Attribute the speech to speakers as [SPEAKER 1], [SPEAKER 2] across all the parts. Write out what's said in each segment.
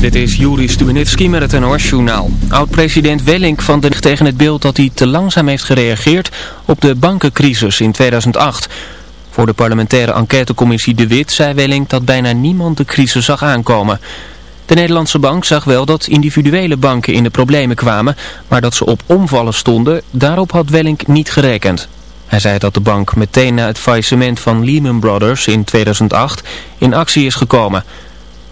[SPEAKER 1] Dit is Juri Stubenitski met het NOS-journaal. Oud-president Wellink van den tegen het beeld dat hij te langzaam heeft gereageerd op de bankencrisis in 2008. Voor de parlementaire enquêtecommissie De Wit zei Wellink dat bijna niemand de crisis zag aankomen. De Nederlandse bank zag wel dat individuele banken in de problemen kwamen, maar dat ze op omvallen stonden, daarop had Wellink niet gerekend. Hij zei dat de bank meteen na het faillissement van Lehman Brothers in 2008 in actie is gekomen...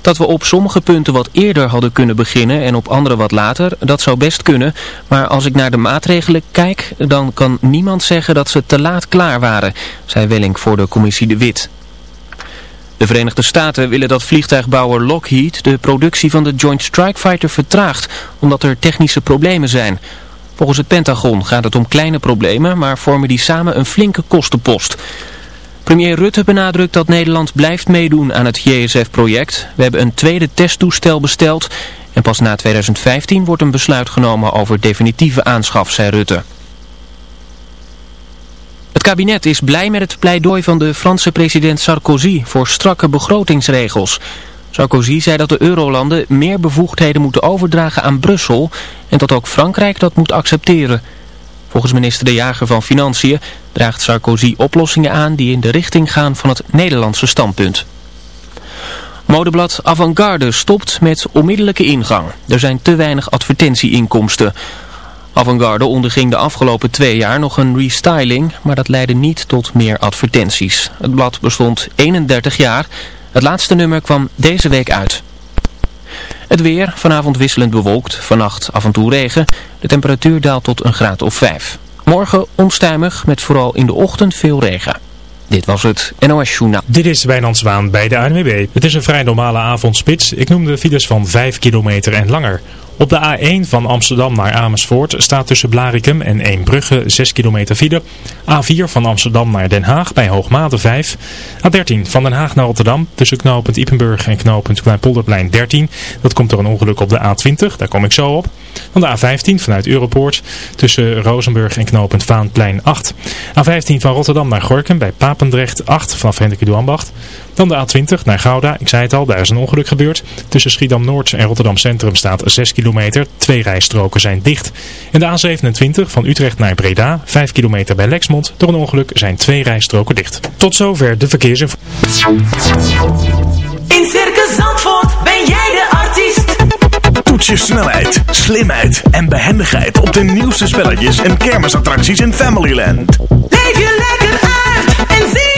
[SPEAKER 1] Dat we op sommige punten wat eerder hadden kunnen beginnen en op andere wat later, dat zou best kunnen. Maar als ik naar de maatregelen kijk, dan kan niemand zeggen dat ze te laat klaar waren, zei Welling voor de commissie De Wit. De Verenigde Staten willen dat vliegtuigbouwer Lockheed de productie van de Joint Strike Fighter vertraagt, omdat er technische problemen zijn. Volgens het Pentagon gaat het om kleine problemen, maar vormen die samen een flinke kostenpost. Premier Rutte benadrukt dat Nederland blijft meedoen aan het JSF-project. We hebben een tweede testtoestel besteld en pas na 2015 wordt een besluit genomen over definitieve aanschaf, zei Rutte. Het kabinet is blij met het pleidooi van de Franse president Sarkozy voor strakke begrotingsregels. Sarkozy zei dat de eurolanden meer bevoegdheden moeten overdragen aan Brussel en dat ook Frankrijk dat moet accepteren. Volgens minister De Jager van Financiën draagt Sarkozy oplossingen aan die in de richting gaan van het Nederlandse standpunt. Modeblad Avantgarde stopt met onmiddellijke ingang. Er zijn te weinig advertentieinkomsten. Avantgarde onderging de afgelopen twee jaar nog een restyling, maar dat leidde niet tot meer advertenties. Het blad bestond 31 jaar. Het laatste nummer kwam deze week uit. Het weer, vanavond wisselend bewolkt, vannacht af en toe regen. De temperatuur daalt tot een graad of 5. Morgen onstuimig, met vooral in de ochtend veel regen. Dit was het NOS Journaal.
[SPEAKER 2] Dit is Wijnand Zwaan bij de ANWB. Het is een vrij normale avondspits. Ik noem de files van 5 kilometer en langer. Op de A1 van Amsterdam naar Amersfoort staat tussen Blarikum en Eembrugge 6 kilometer file. A4 van Amsterdam naar Den Haag bij Hoogmade 5. A13 van Den Haag naar Rotterdam tussen knooppunt Ipenburg en knooppunt Kleinpolderplein 13. Dat komt door een ongeluk op de A20, daar kom ik zo op. Dan de A15 vanuit Europoort tussen Rozenburg en knooppunt Vaanplein 8. A15 van Rotterdam naar Gorkum bij Papendrecht 8 vanaf Hendrik Ambacht. Dan de A20 naar Gouda, ik zei het al, daar is een ongeluk gebeurd. Tussen Schiedam Noord en Rotterdam Centrum staat 6 kilometer, twee rijstroken zijn dicht. En de A27 van Utrecht naar Breda, 5 kilometer bij Lexmond, door een ongeluk zijn twee rijstroken dicht. Tot zover de verkeersinformatie.
[SPEAKER 3] In Circus Zandvoort ben jij de artiest.
[SPEAKER 4] Toets je snelheid, slimheid en behendigheid op de nieuwste spelletjes en kermisattracties in Familyland.
[SPEAKER 3] Leef je lekker uit en zie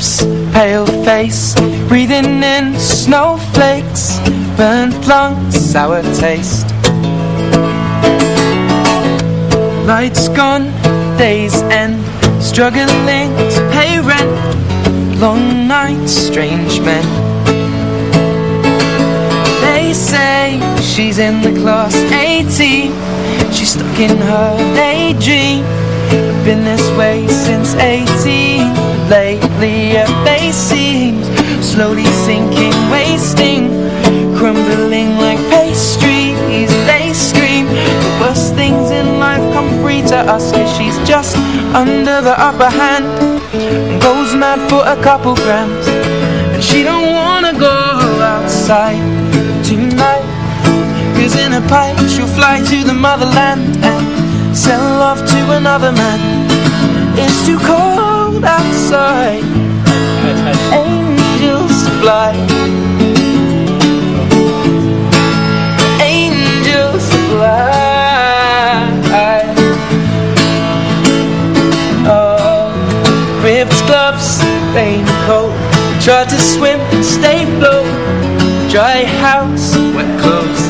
[SPEAKER 5] Lips, pale face Breathing in snowflakes Burnt lungs, sour taste. Lights gone, days end Struggling to pay rent Long nights, strange men. They say she's in the class 18 She's stuck in her daydream Been this way since 18 lately Her face seems slowly sinking, wasting Crumbling like pastries. They scream The worst things in life come free to us Cause she's just under the upper hand. And goes mad for a couple grams. And she don't wanna go outside tonight. Cause in a pipe she'll fly to the motherland And sell love to another man. It's too cold outside fly. Angels fly. Oh, ripped gloves, raincoat. Try to swim, stay float. Dry house, wet clothes.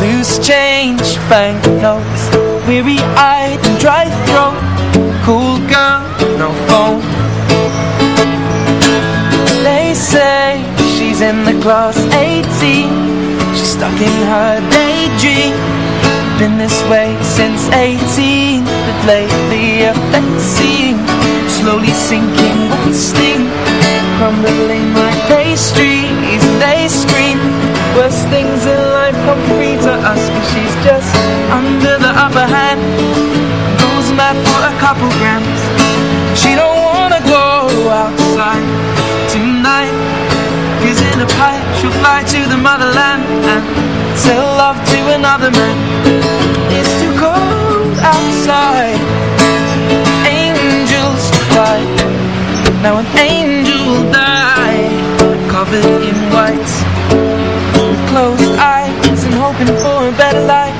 [SPEAKER 5] Loose change, banknotes Weary-eyed and say she's in the class 18 She's stuck in her daydream. Been this way since 18 But lately her face seems Slowly sinking, wasting Crumbling like pastries They scream. Worst things in life come free to us Cause she's just under the upper hand. Goes mad for a couple grams. She don't wanna go outside she'll fly to the motherland And sell love to another man. It's too cold outside. Angels fly Now an angel will die Covered in white. With closed eyes and hoping for a better life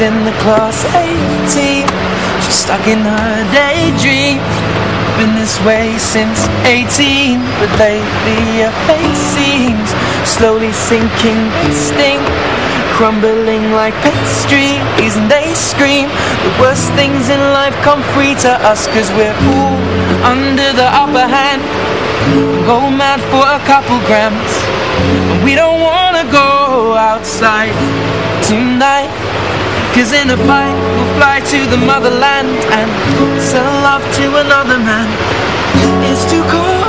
[SPEAKER 5] in the class 18 She's stuck in her daydream. Been this way since 18 But lately her face seems Slowly sinking, sting. Crumbling like pastries And they scream? The worst things in life come free to us Cause we're all under the upper hand. Go mad for a couple grams And we don't wanna go outside tonight Cause in a bite we'll fly to the motherland And sell love to another man. It's too cold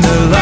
[SPEAKER 6] in her life.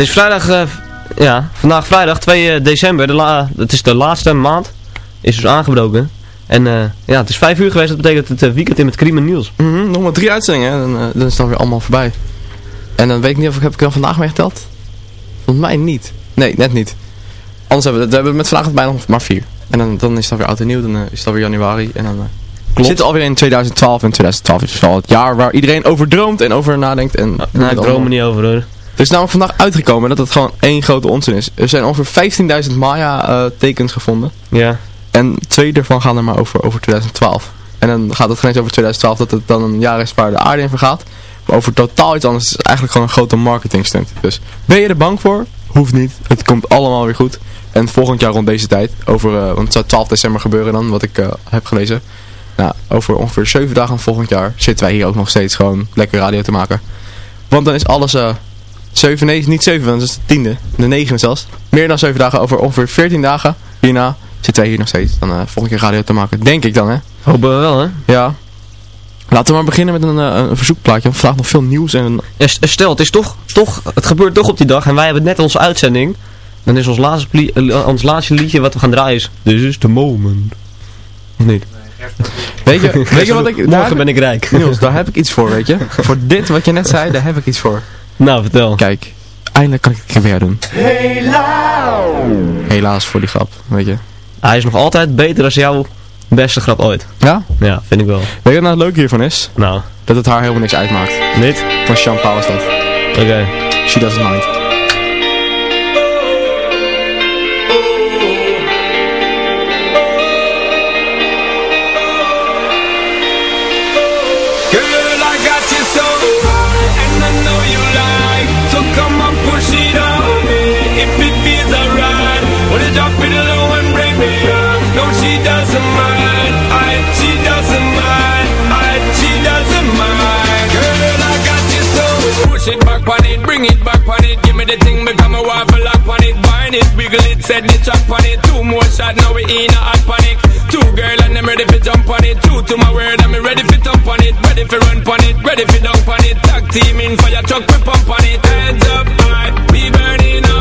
[SPEAKER 6] Het
[SPEAKER 5] is
[SPEAKER 7] vrijdag, eh, ja, vandaag vrijdag 2 eh, december, de het is de laatste maand, is dus aangebroken. En eh, ja, het is 5 uur geweest, dat betekent het weekend in met Kriem en Niels.
[SPEAKER 8] Mhm, nog maar drie uitzendingen, dan, dan is het dan weer allemaal voorbij. En dan weet ik niet of ik heb ik er vandaag mee geteld. Volgens mij niet. Nee, net niet. Anders hebben we, we hebben met vandaag bijna nog maar vier. En dan, dan is het weer oud en nieuw, dan is het alweer januari. En dan eh, we zitten alweer in 2012 en 2012 is wel het jaar waar iedereen over droomt en over nadenkt. En
[SPEAKER 7] Nou, ik droom er niet over hoor.
[SPEAKER 8] Er is namelijk vandaag uitgekomen dat het gewoon één grote onzin is. Er zijn ongeveer 15.000 Maya-tekens gevonden.
[SPEAKER 7] Ja.
[SPEAKER 8] En twee daarvan gaan er maar over, over 2012. En dan gaat het geen eens over 2012 dat het dan een jaar is waar de aarde in vergaat. Maar over totaal iets anders. Het is eigenlijk gewoon een grote marketing stunt. Dus ben je er bang voor? Hoeft niet. Het komt allemaal weer goed. En volgend jaar rond deze tijd, over, eh, want het zou 12 december gebeuren dan, wat ik eh, heb gelezen. Nou, over ongeveer 7 dagen volgend jaar zitten wij hier ook nog steeds gewoon lekker radio te maken. Want dan is alles eh 7, nee, niet 7, want dat is de tiende, de negende zelfs. Meer dan 7 dagen, over ongeveer 14 dagen hierna zitten wij hier nog steeds. Dan eh volgend jaar radio te maken, denk ik dan hè.
[SPEAKER 7] Hopen we wel hè.
[SPEAKER 8] Ja. Laten we maar beginnen met een, eh, een verzoekplaatje, want vandaag nog veel nieuws en...
[SPEAKER 7] St- stel, het is toch, toch, het gebeurt toch op die dag en wij hebben net onze uitzending. Dan is ons laatste, eh, ons laatste liedje wat we gaan draaien is This is the moment. Of niet?
[SPEAKER 8] Weet je, weet je wat ik...
[SPEAKER 7] Morgen ben ik rijk.
[SPEAKER 8] Niels, daar heb ik iets voor, weet je. Voor dit wat je net zei, daar heb ik iets voor.
[SPEAKER 7] Nou, vertel.
[SPEAKER 8] Kijk, eindelijk kan ik het weer doen. Helaas voor die grap, weet je.
[SPEAKER 7] Hij is nog altijd beter dan jouw beste grap ooit.
[SPEAKER 8] Ja?
[SPEAKER 7] Ja, vind ik wel.
[SPEAKER 8] Weet je wat nou het leuke hiervan is?
[SPEAKER 7] Nou,
[SPEAKER 8] Dat het haar helemaal niks uitmaakt.
[SPEAKER 7] niet?
[SPEAKER 8] Van Sean Paul is dat.
[SPEAKER 7] Oké.
[SPEAKER 8] She doesn't mind.
[SPEAKER 6] It low and me up? No, she doesn't mind. I, she doesn't mind. I, she doesn't mind. Girl, I got you so. Push it back on it, bring it back on it. Give me the thing, waffle lock on it. It, wiggle it, set the track on it. Two more now we in. Two and ready for jump on it. Two to my ready jump on it. Ready run on it, ready dunk on it. Tag team in fire truck, we pump on it. Hands up high, we burning up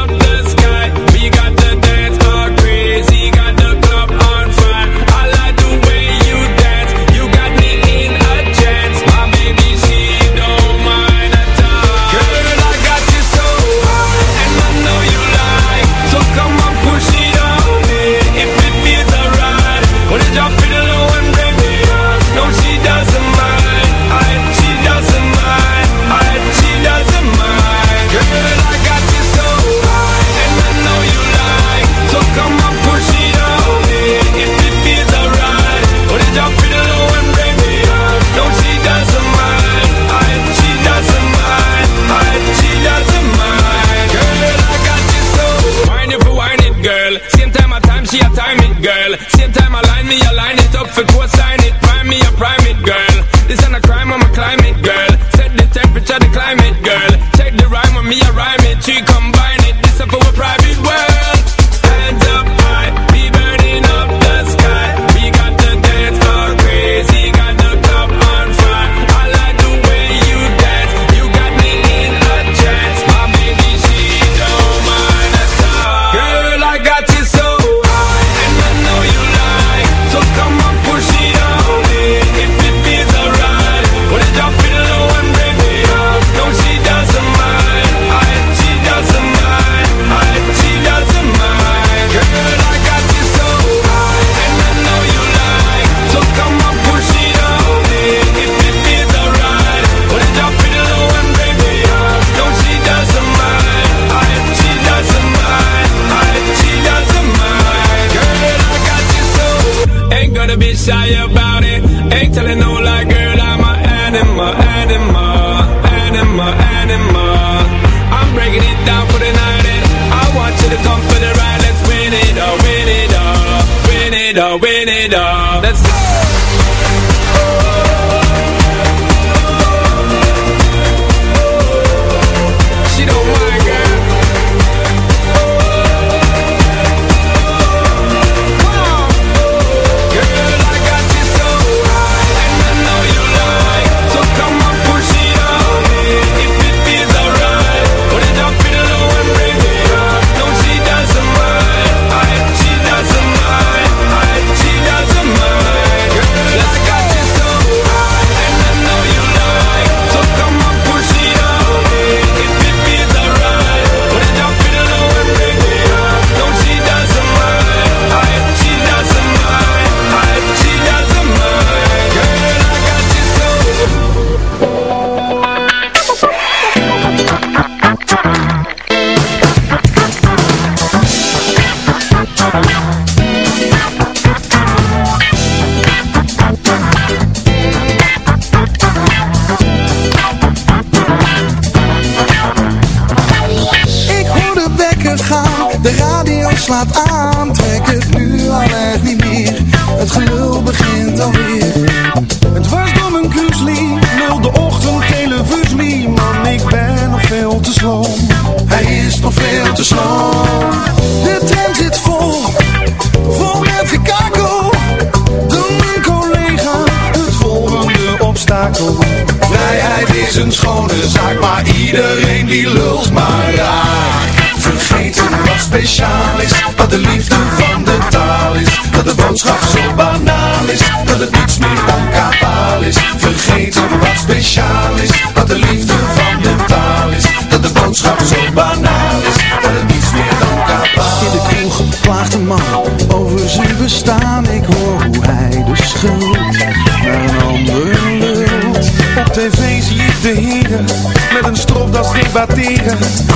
[SPEAKER 9] batida.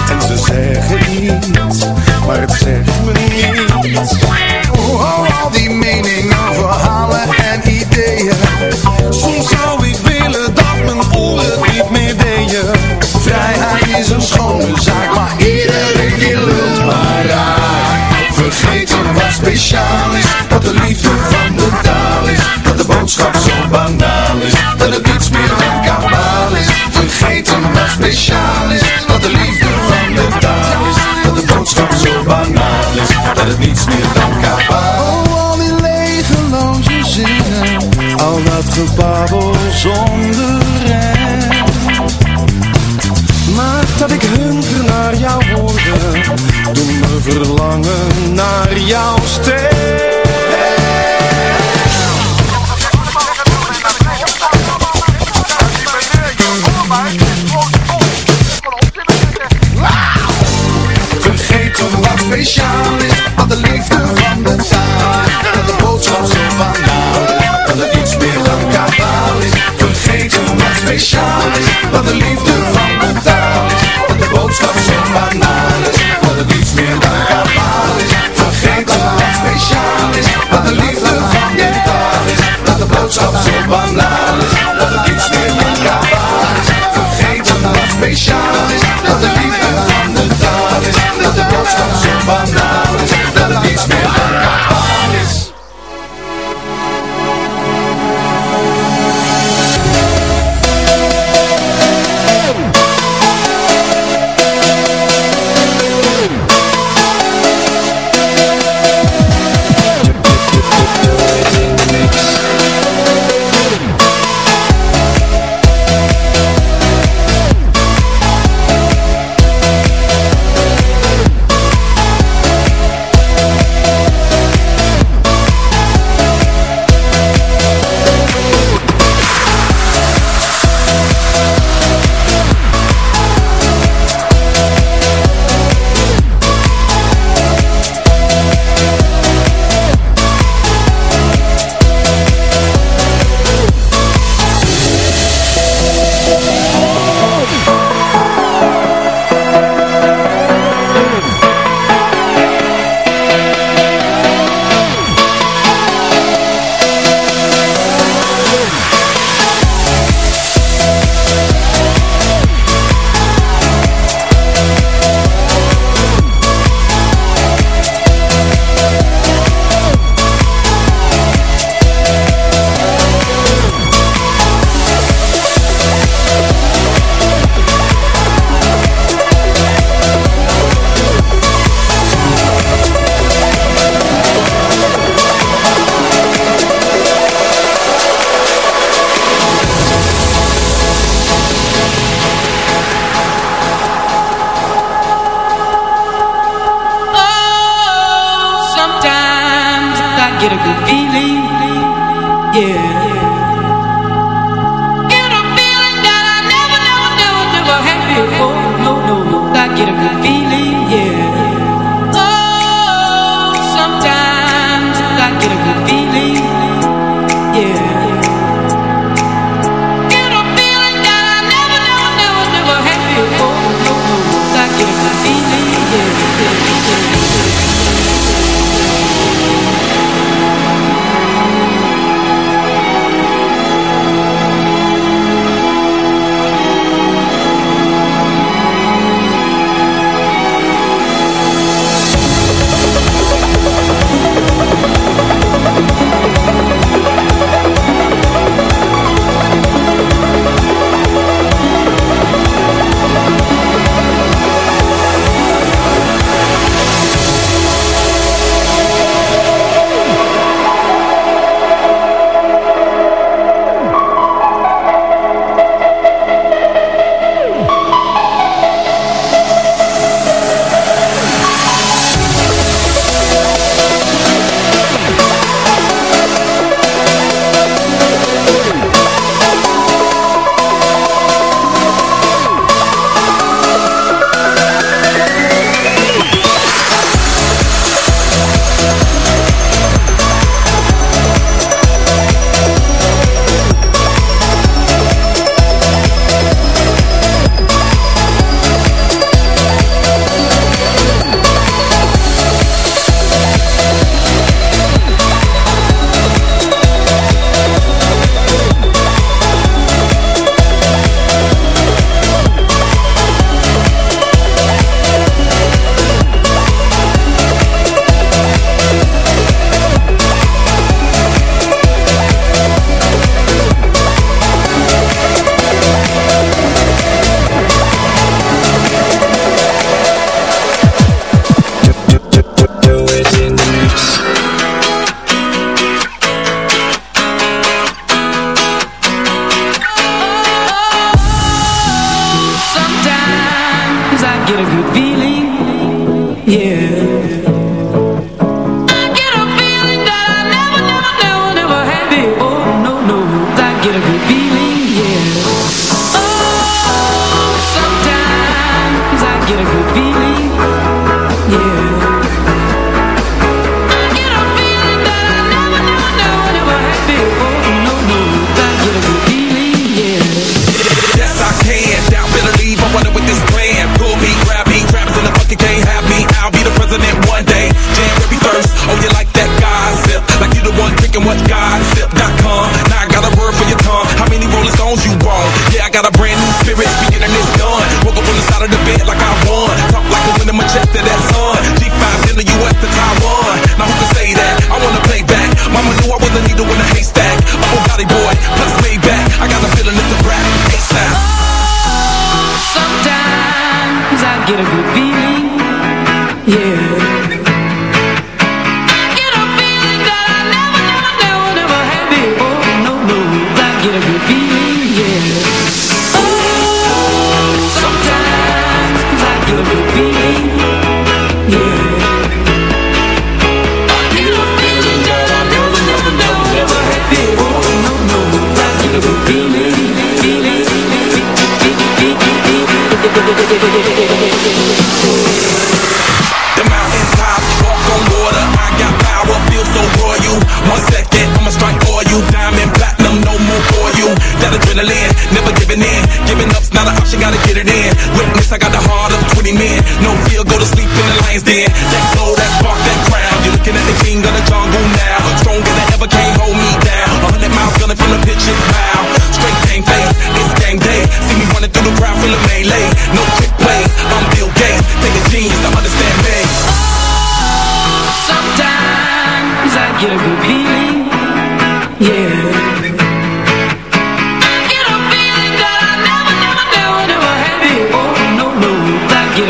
[SPEAKER 9] dat het niets meer dan kabaal. Oh, al die legeloze zingen. zinnen, al dat gebabbel zonder rem. Maak dat ik hunker naar jou woorden, doe me verlangen naar jouw stem.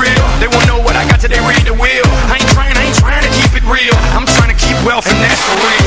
[SPEAKER 10] real. They won't know what I got till they read the wheel. I ain't trying, I ain't trying to keep it real. I'm trying to
[SPEAKER 11] keep wealth and that's for real.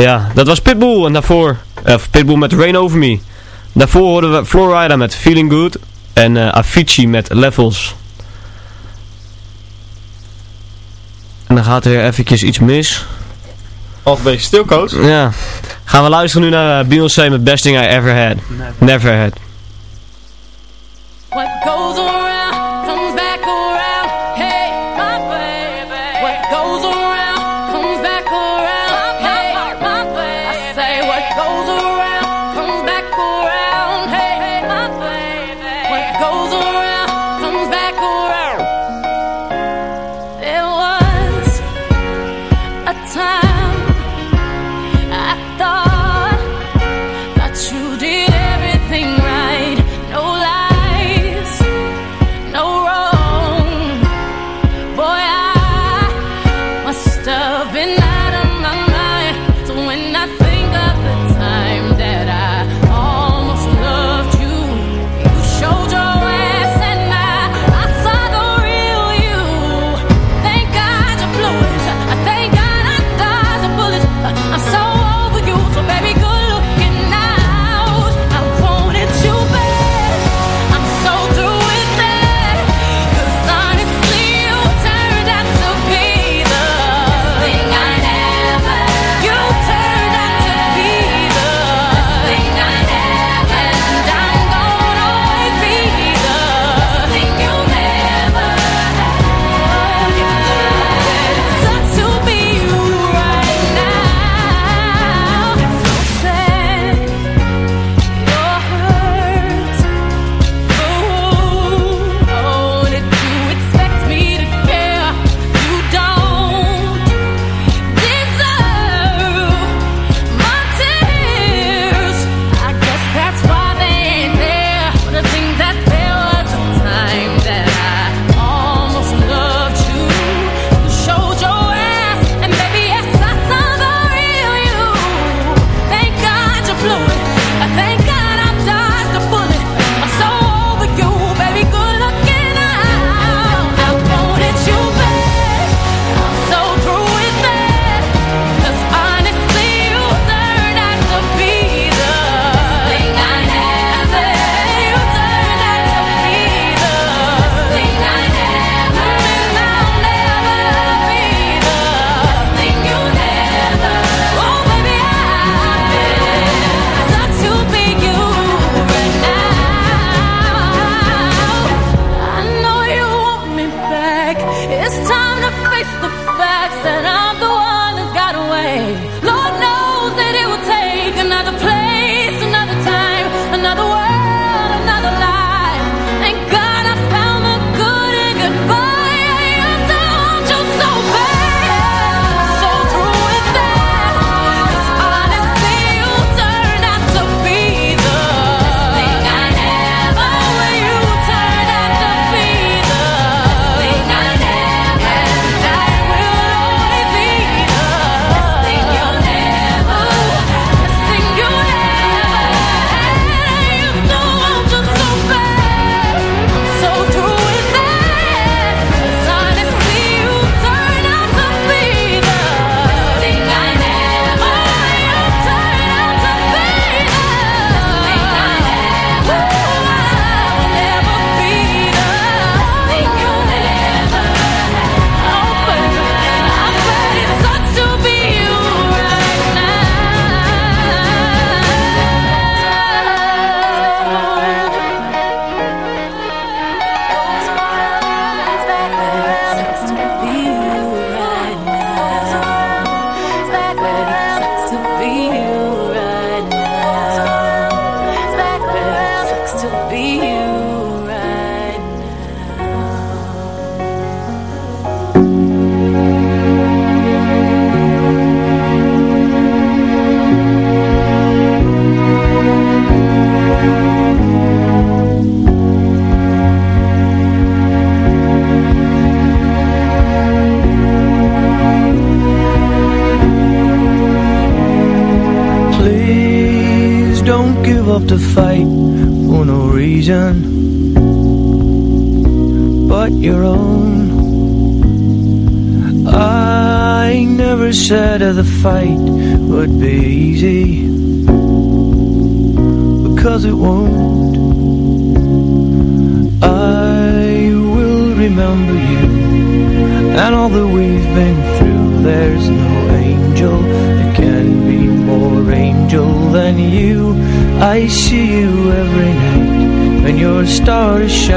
[SPEAKER 7] Ja, dat was Pitbull en daarvoor... of Pitbull met Rain Over Me. Daarvoor hoorden we Florida met Feeling Good. En uh, Avicii met Levels. En dan gaat er weer eventjes iets mis.
[SPEAKER 8] Altijd een beetje.
[SPEAKER 7] Ja. Gaan we luisteren nu naar eh, Beyoncé met Best Thing I Ever Had. Never, Had.
[SPEAKER 12] What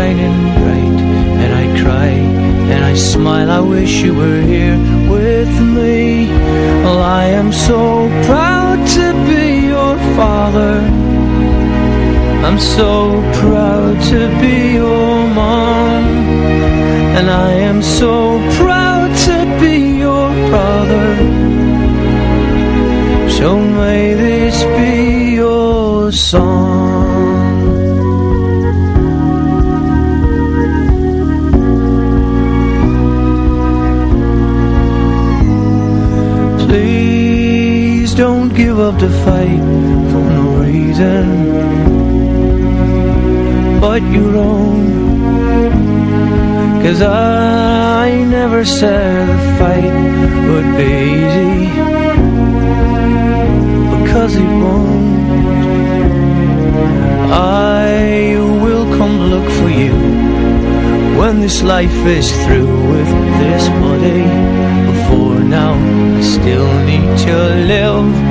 [SPEAKER 5] shining bright And I cry and I smile, I wish you were here with me. Well, I am so proud to be your father. I'm so proud to be your mom. And I am so proud to be your brother. So may this be your song up to fight for no reason. But your own Cause I never said the fight would be easy. Because it won't. I will come look for you When this life is through with this body. Before now I still need to live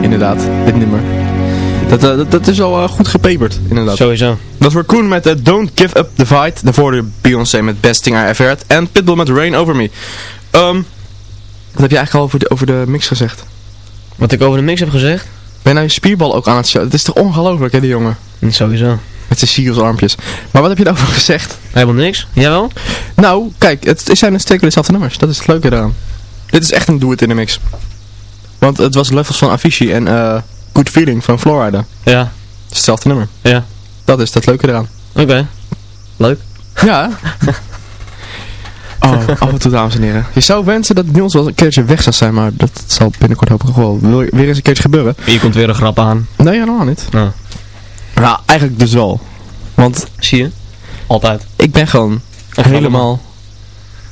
[SPEAKER 8] Inderdaad. Dit nummer. Dat, eh, dat, dat is al eh, goed gepeperd, inderdaad.
[SPEAKER 7] Sowieso.
[SPEAKER 8] Dat wordt Koen met eh, Don't Give Up The Fight. Daarvoor de Beyoncé met Best Thing I Ever Heard. En Pitbull met Rain Over Me. Ehm, wat heb je eigenlijk al over de, over de mix gezegd?
[SPEAKER 7] Wat ik over de mix heb gezegd?
[SPEAKER 8] Ben je nou je spierbal ook aan het showen? Het is toch ongelooflijk hè, die jongen?
[SPEAKER 7] Sowieso.
[SPEAKER 8] Met zijn Seagulls Maar wat heb je erover gezegd?
[SPEAKER 7] Helemaal niks. Jij wel?
[SPEAKER 8] Nou, kijk, het zijn steken dezelfde nummers. Dat is het leuke eraan. Dit is echt een do-it in de mix. Want het was Levels van Avicii en eh Good Feeling van Florida.
[SPEAKER 7] Ja.
[SPEAKER 8] Het is hetzelfde nummer.
[SPEAKER 7] Ja.
[SPEAKER 8] Dat is het leuke eraan.
[SPEAKER 7] Oké. Leuk.
[SPEAKER 8] Ja. oh, af en toe dames en heren. Je zou wensen dat Niels wel een keertje weg zou zijn, maar dat zal binnenkort hopelijk wel weer eens een keertje gebeuren.
[SPEAKER 7] Hier komt weer een grap aan.
[SPEAKER 8] Nee, helemaal niet.
[SPEAKER 7] Nou.
[SPEAKER 8] Nou, eigenlijk dus wel. Want...
[SPEAKER 7] Zie je? Altijd.
[SPEAKER 8] Ik ben gewoon helemaal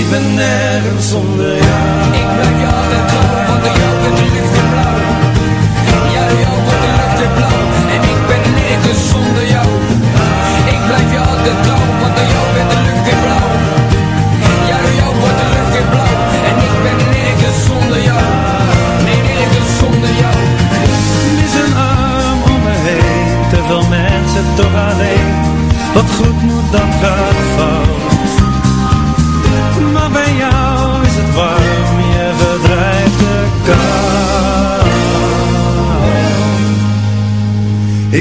[SPEAKER 5] Ik ben nergens zonder jou.
[SPEAKER 11] Ik blijf je altijd trouw, want door jou wordt de lucht in blauw. Ja, door jou wordt de lucht in blauw. En ik ben nergens zonder jou. Ik blijf je altijd trouw, want door jou wordt de lucht in blauw. Ja, door jou wordt de lucht in blauw.
[SPEAKER 13] En ik ben nergens zonder jou. Nee, nergens zonder jou.
[SPEAKER 11] is een arm om me heen, te veel mensen toch alleen.
[SPEAKER 13] Wat goed moet, dan gaan.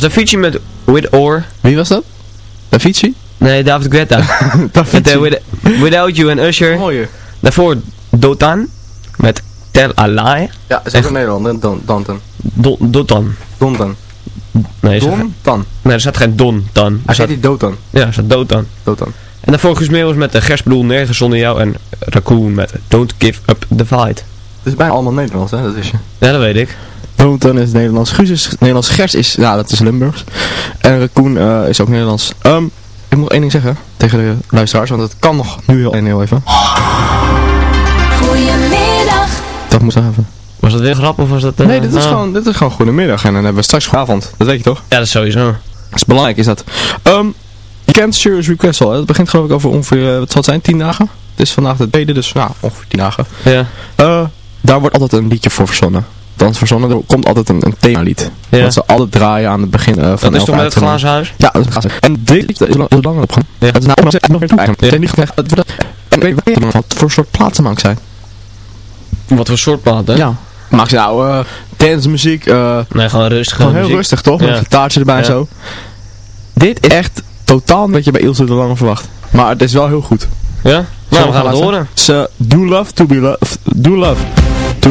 [SPEAKER 7] Was Davici met With Or.
[SPEAKER 8] Wie was dat? Davici?
[SPEAKER 7] Nee, David Guetta. met, eh, with, Without You en Usher.
[SPEAKER 8] Mooie.
[SPEAKER 7] Daarvoor Dotan met Tel Alai.
[SPEAKER 8] Ja, is ook in Nederland, hè? Don- Danton.
[SPEAKER 7] Don, Dotan.
[SPEAKER 8] Dontan.
[SPEAKER 7] Nee, staat-
[SPEAKER 8] Dontan.
[SPEAKER 7] Nee, er staat geen Don dan. Er
[SPEAKER 8] Hij
[SPEAKER 7] staat,
[SPEAKER 8] die Dotan.
[SPEAKER 7] ja, er staat Dotan.
[SPEAKER 8] Dotan.
[SPEAKER 7] En daarvoor Guus Meeuwis met de Gersbedoel Nergens Zonder Jou en Raccoon met Don't Give Up the Fight.
[SPEAKER 8] Het is bijna allemaal Nederlands, hè? Dat is je.
[SPEAKER 7] Ja, dat weet ik.
[SPEAKER 8] Dontan is Nederlands. Guus is Nederlands. Gers is, ja, dat is Limburgs. En Raccoon eh, is ook Nederlands. Ehm, ik moet één ding zeggen tegen de luisteraars, want het kan nog nu heel, en heel even.
[SPEAKER 14] Goedemiddag.
[SPEAKER 8] Dat moet nog even.
[SPEAKER 7] Was dat weer een grap of was dat... eh,
[SPEAKER 8] Nee, dit is,
[SPEAKER 7] ah.
[SPEAKER 8] gewoon, dit is gewoon goedemiddag en dan hebben we straks avond. Dat weet je toch?
[SPEAKER 7] Ja, dat is sowieso.
[SPEAKER 8] Dat is belangrijk, is dat. Ehm, je kent Serious Request al, hè? Het begint geloof ik over ongeveer, eh, wat zal het zijn, 10 dagen? Het is vandaag de tweede, dus nou, ongeveer 10 dagen.
[SPEAKER 7] Ja.
[SPEAKER 8] Eh, daar wordt altijd een liedje voor verzonnen. Dan verzonnen, er komt altijd een, een themalied.
[SPEAKER 7] Ja.
[SPEAKER 8] Dat ze altijd draaien aan het begin eh, van
[SPEAKER 7] Dat is toch met het glazen huis?
[SPEAKER 8] Ja, dat is glazen. En dit is lang- is langer opgegaan.
[SPEAKER 7] Ja.
[SPEAKER 8] Het is nou nog nog weer toe eigenlijk. Niet gezegd, wordt- En weet je wat voor soort platenbank zijn?
[SPEAKER 7] Wat voor soort plaat, hè?
[SPEAKER 8] Ja. Maak ze nou eh dance muziek, eh
[SPEAKER 7] Nee, gewoon rustig.
[SPEAKER 8] gewoon heel
[SPEAKER 7] muziek.
[SPEAKER 8] rustig toch? Met een gitaartje erbij en zo. Dit is echt totaal wat je bij Ilse de Lange verwacht. Maar het is wel heel goed.
[SPEAKER 7] Ja? Nou, we gaan het horen.
[SPEAKER 8] Ze do love to be loved. Do love to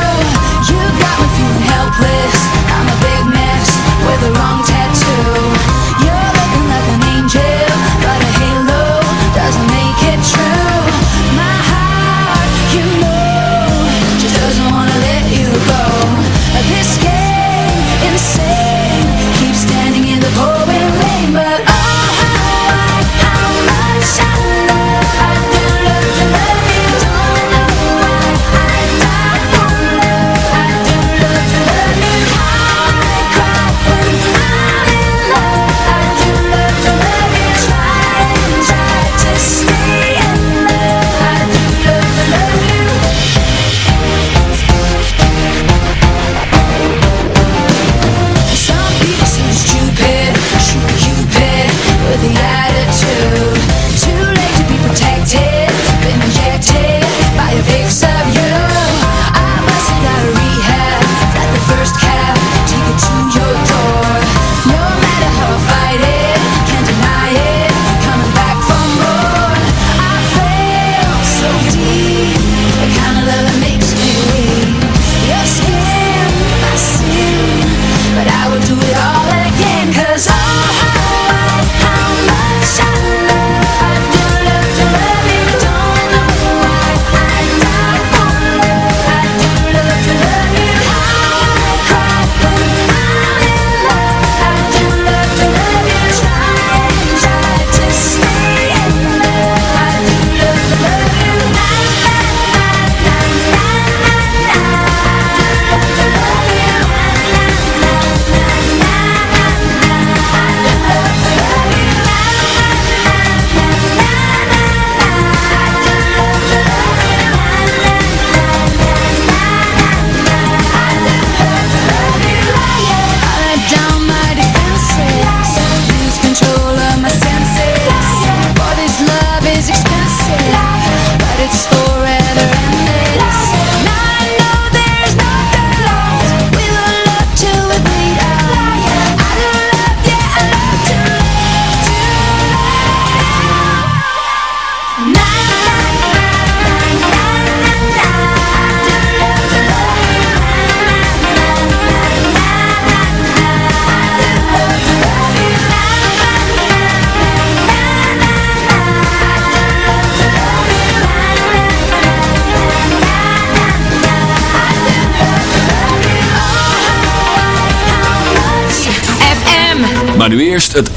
[SPEAKER 15] het